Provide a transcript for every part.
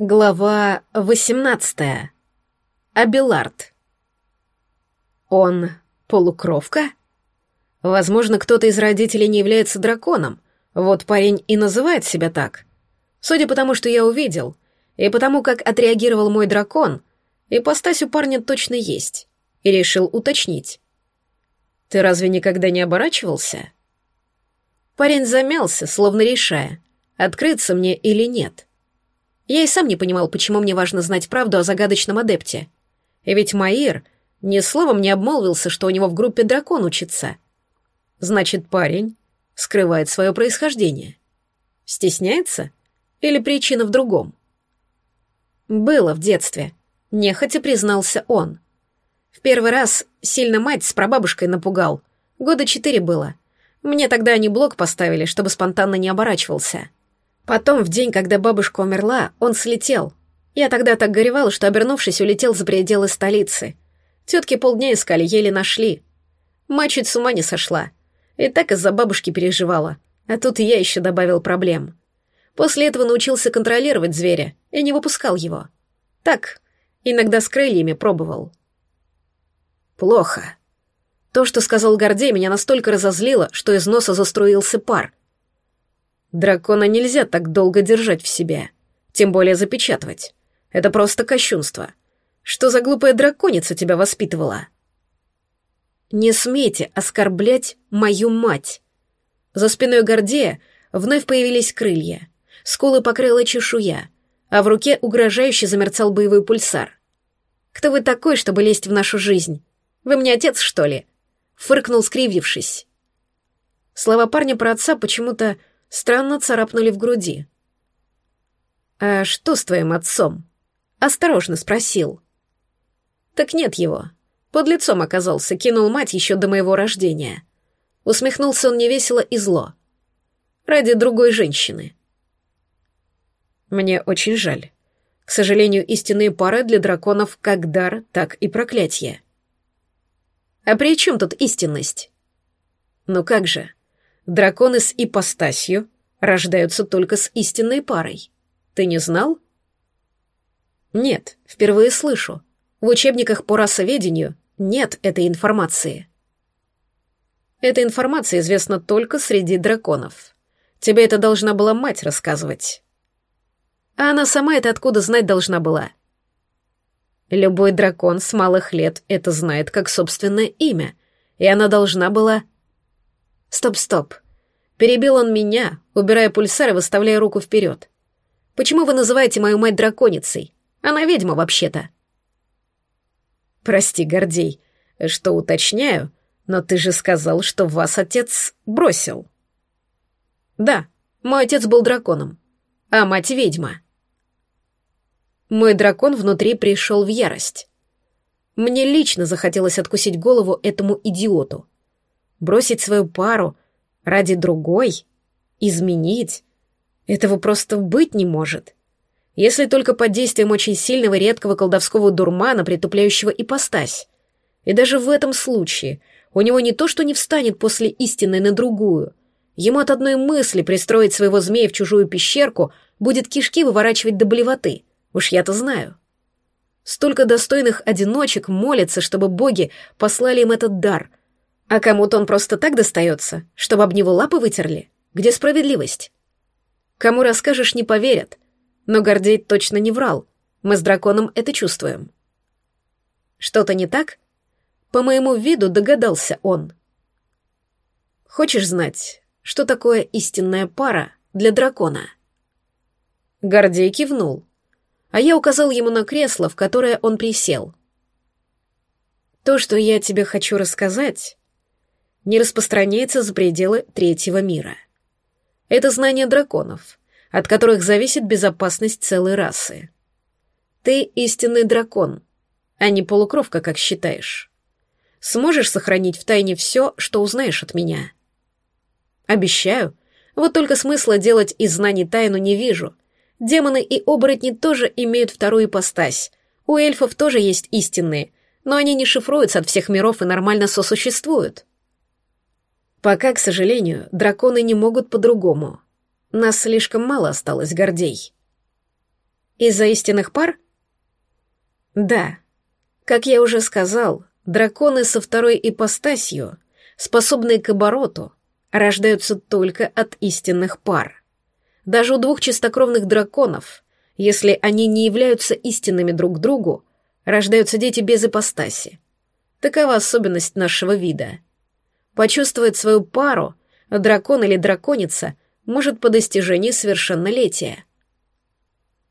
Глава 18. Абилард. Он полукровка? Возможно, кто-то из родителей не является драконом. Вот парень и называет себя так. Судя по тому, что я увидел, и потому, как отреагировал мой дракон, ипостась у парня точно есть. И решил уточнить. «Ты разве никогда не оборачивался?» Парень замялся, словно решая, открыться мне или нет. Я и сам не понимал, почему мне важно знать правду о загадочном адепте. И ведь Маир ни словом не обмолвился, что у него в группе дракон учится. Значит, парень скрывает свое происхождение. Стесняется? Или причина в другом? Было в детстве. Нехотя признался он. В первый раз сильно мать с прабабушкой напугал. Года четыре было. Мне тогда они блок поставили, чтобы спонтанно не оборачивался. Потом, в день, когда бабушка умерла, он слетел. Я тогда так горевал, что, обернувшись, улетел за пределы столицы. Тетки полдня искали, еле нашли. Мать чуть с ума не сошла. И так из-за бабушки переживала. А тут я еще добавил проблем. После этого научился контролировать зверя и не выпускал его. Так, иногда с крыльями пробовал. Плохо. То, что сказал Гордей, меня настолько разозлило, что из носа заструился пар. Дракона нельзя так долго держать в себе, тем более запечатывать. Это просто кощунство. Что за глупая драконица тебя воспитывала? Не смейте оскорблять мою мать. За спиной Гордея вновь появились крылья, скулы покрыла чешуя, а в руке угрожающе замерцал боевой пульсар. «Кто вы такой, чтобы лезть в нашу жизнь? Вы мне отец, что ли?» Фыркнул, скривившись. Слова парня про отца почему-то странно царапнули в груди. «А что с твоим отцом?» — осторожно спросил. «Так нет его. Под лицом оказался, кинул мать еще до моего рождения». Усмехнулся он невесело и зло. «Ради другой женщины». «Мне очень жаль. К сожалению, истинные пары для драконов как дар, так и проклятие». «А при чем тут истинность?» «Ну как же?» Драконы с ипостасью рождаются только с истинной парой. Ты не знал? Нет, впервые слышу. В учебниках по расоведению нет этой информации. Эта информация известна только среди драконов. Тебе это должна была мать рассказывать. А она сама это откуда знать должна была? Любой дракон с малых лет это знает как собственное имя, и она должна была Стоп-стоп. Перебил он меня, убирая пульсар и выставляя руку вперед. Почему вы называете мою мать драконицей? Она ведьма вообще-то. Прости, Гордей, что уточняю, но ты же сказал, что вас отец бросил. Да, мой отец был драконом, а мать ведьма. Мой дракон внутри пришел в ярость. Мне лично захотелось откусить голову этому идиоту — бросить свою пару ради другой, изменить. Этого просто быть не может. Если только под действием очень сильного редкого колдовского дурмана, притупляющего ипостась. И даже в этом случае у него не то, что не встанет после истины на другую. Ему от одной мысли пристроить своего змея в чужую пещерку будет кишки выворачивать до блевоты. Уж я-то знаю. Столько достойных одиночек молятся, чтобы боги послали им этот дар, а кому-то он просто так достается, чтобы об него лапы вытерли? Где справедливость? Кому расскажешь, не поверят. Но Гордей точно не врал. Мы с драконом это чувствуем. Что-то не так? По моему виду догадался он. Хочешь знать, что такое истинная пара для дракона? Гордей кивнул, а я указал ему на кресло, в которое он присел. То, что я тебе хочу рассказать, не распространяется за пределы третьего мира. Это знание драконов, от которых зависит безопасность целой расы. Ты истинный дракон, а не полукровка, как считаешь. Сможешь сохранить в тайне все, что узнаешь от меня? Обещаю. Вот только смысла делать из знаний тайну не вижу. Демоны и оборотни тоже имеют вторую ипостась. У эльфов тоже есть истинные, но они не шифруются от всех миров и нормально сосуществуют. Пока, к сожалению, драконы не могут по-другому. Нас слишком мало осталось, Гордей. Из-за истинных пар? Да. Как я уже сказал, драконы со второй ипостасью, способные к обороту, рождаются только от истинных пар. Даже у двух чистокровных драконов, если они не являются истинными друг другу, рождаются дети без ипостаси. Такова особенность нашего вида. Почувствовать свою пару дракон или драконица может по достижении совершеннолетия.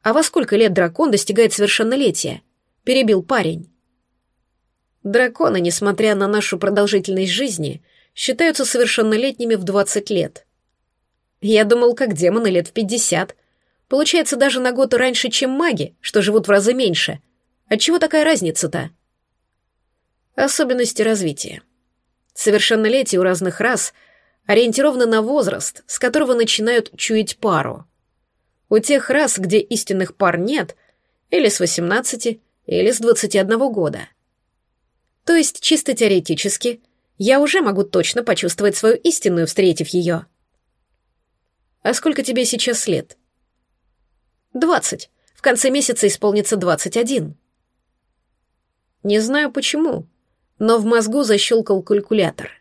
«А во сколько лет дракон достигает совершеннолетия?» — перебил парень. Драконы, несмотря на нашу продолжительность жизни, считаются совершеннолетними в 20 лет. Я думал, как демоны лет в 50. Получается, даже на год раньше, чем маги, что живут в разы меньше. Отчего такая разница-то? Особенности развития. Совершеннолетие у разных рас ориентировано на возраст, с которого начинают чуять пару. У тех рас, где истинных пар нет, или с 18, или с 21 года. То есть, чисто теоретически, я уже могу точно почувствовать свою истинную, встретив ее. А сколько тебе сейчас лет? Двадцать. В конце месяца исполнится двадцать один. Не знаю почему, но в мозгу защелкал калькулятор.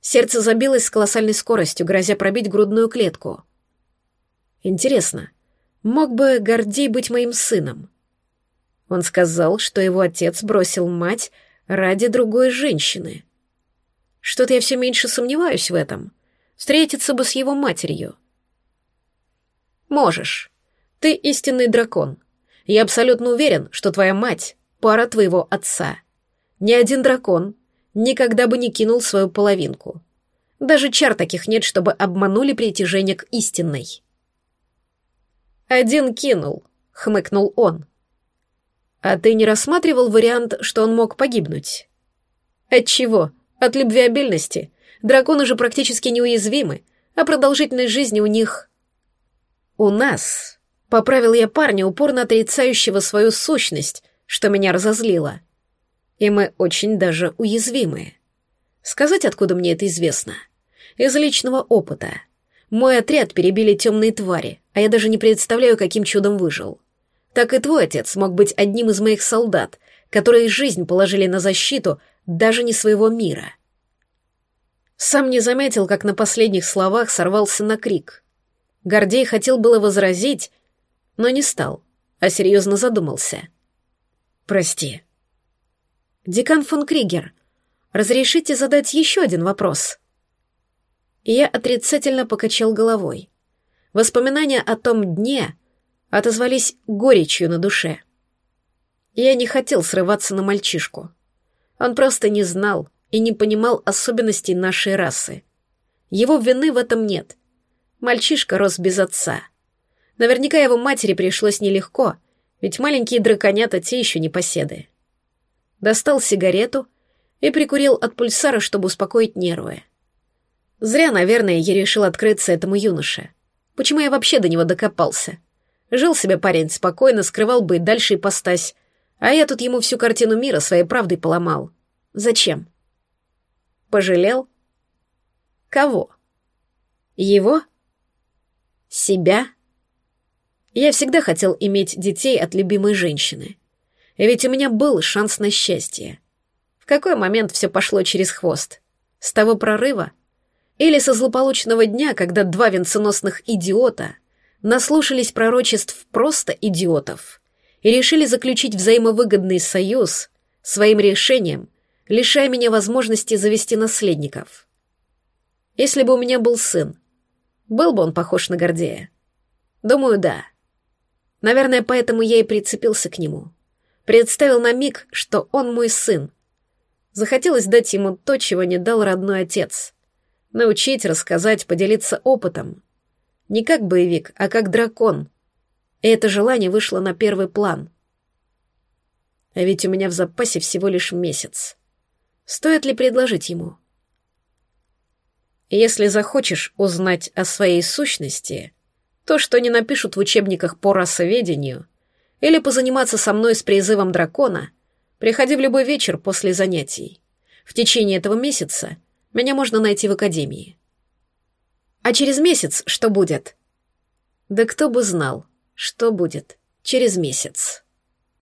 Сердце забилось с колоссальной скоростью, грозя пробить грудную клетку. Интересно, мог бы Гордей быть моим сыном? Он сказал, что его отец бросил мать ради другой женщины. Что-то я все меньше сомневаюсь в этом. Встретиться бы с его матерью. Можешь. Ты истинный дракон. Я абсолютно уверен, что твоя мать — пара твоего отца. Ни один дракон никогда бы не кинул свою половинку. Даже чар таких нет, чтобы обманули притяжение к истинной. «Один кинул», — хмыкнул он. «А ты не рассматривал вариант, что он мог погибнуть?» «От чего? От любвеобильности. Драконы же практически неуязвимы, а продолжительность жизни у них...» «У нас», — поправил я парня, упорно отрицающего свою сущность, что меня разозлило. «И мы очень даже уязвимые. Сказать, откуда мне это известно? Из личного опыта. Мой отряд перебили темные твари, а я даже не представляю, каким чудом выжил. Так и твой отец мог быть одним из моих солдат, которые жизнь положили на защиту даже не своего мира. Сам не заметил, как на последних словах сорвался на крик. Гордей хотел было возразить, но не стал, а серьезно задумался. «Прости». «Декан фон Кригер, разрешите задать еще один вопрос?» Я отрицательно покачал головой. Воспоминания о том дне отозвались горечью на душе. Я не хотел срываться на мальчишку. Он просто не знал и не понимал особенностей нашей расы. Его вины в этом нет. Мальчишка рос без отца. Наверняка его матери пришлось нелегко, ведь маленькие драконята те еще не поседы. Достал сигарету и прикурил от пульсара, чтобы успокоить нервы. Зря, наверное, я решил открыться этому юноше. Почему я вообще до него докопался? Жил себе парень спокойно, скрывал бы и дальше ипостась, а я тут ему всю картину мира своей правдой поломал. Зачем? Пожалел? Кого? Его? Себя? Я всегда хотел иметь детей от любимой женщины. Ведь у меня был шанс на счастье. В какой момент все пошло через хвост? С того прорыва? Или со злополучного дня, когда два венценосных идиота наслушались пророчеств просто идиотов и решили заключить взаимовыгодный союз своим решением, лишая меня возможности завести наследников. Если бы у меня был сын, был бы он похож на Гордея? Думаю, да. Наверное, поэтому я и прицепился к нему. Представил на миг, что он мой сын. Захотелось дать ему то, чего не дал родной отец. Научить, рассказать, поделиться опытом. Не как боевик, а как дракон, и это желание вышло на первый план. А ведь у меня в запасе всего лишь месяц. Стоит ли предложить ему? Если захочешь узнать о своей сущности, то, что не напишут в учебниках по расоведению, или позаниматься со мной с призывом дракона, приходи в любой вечер после занятий. В течение этого месяца меня можно найти в академии. А через месяц что будет? Да кто бы знал что будет через месяц.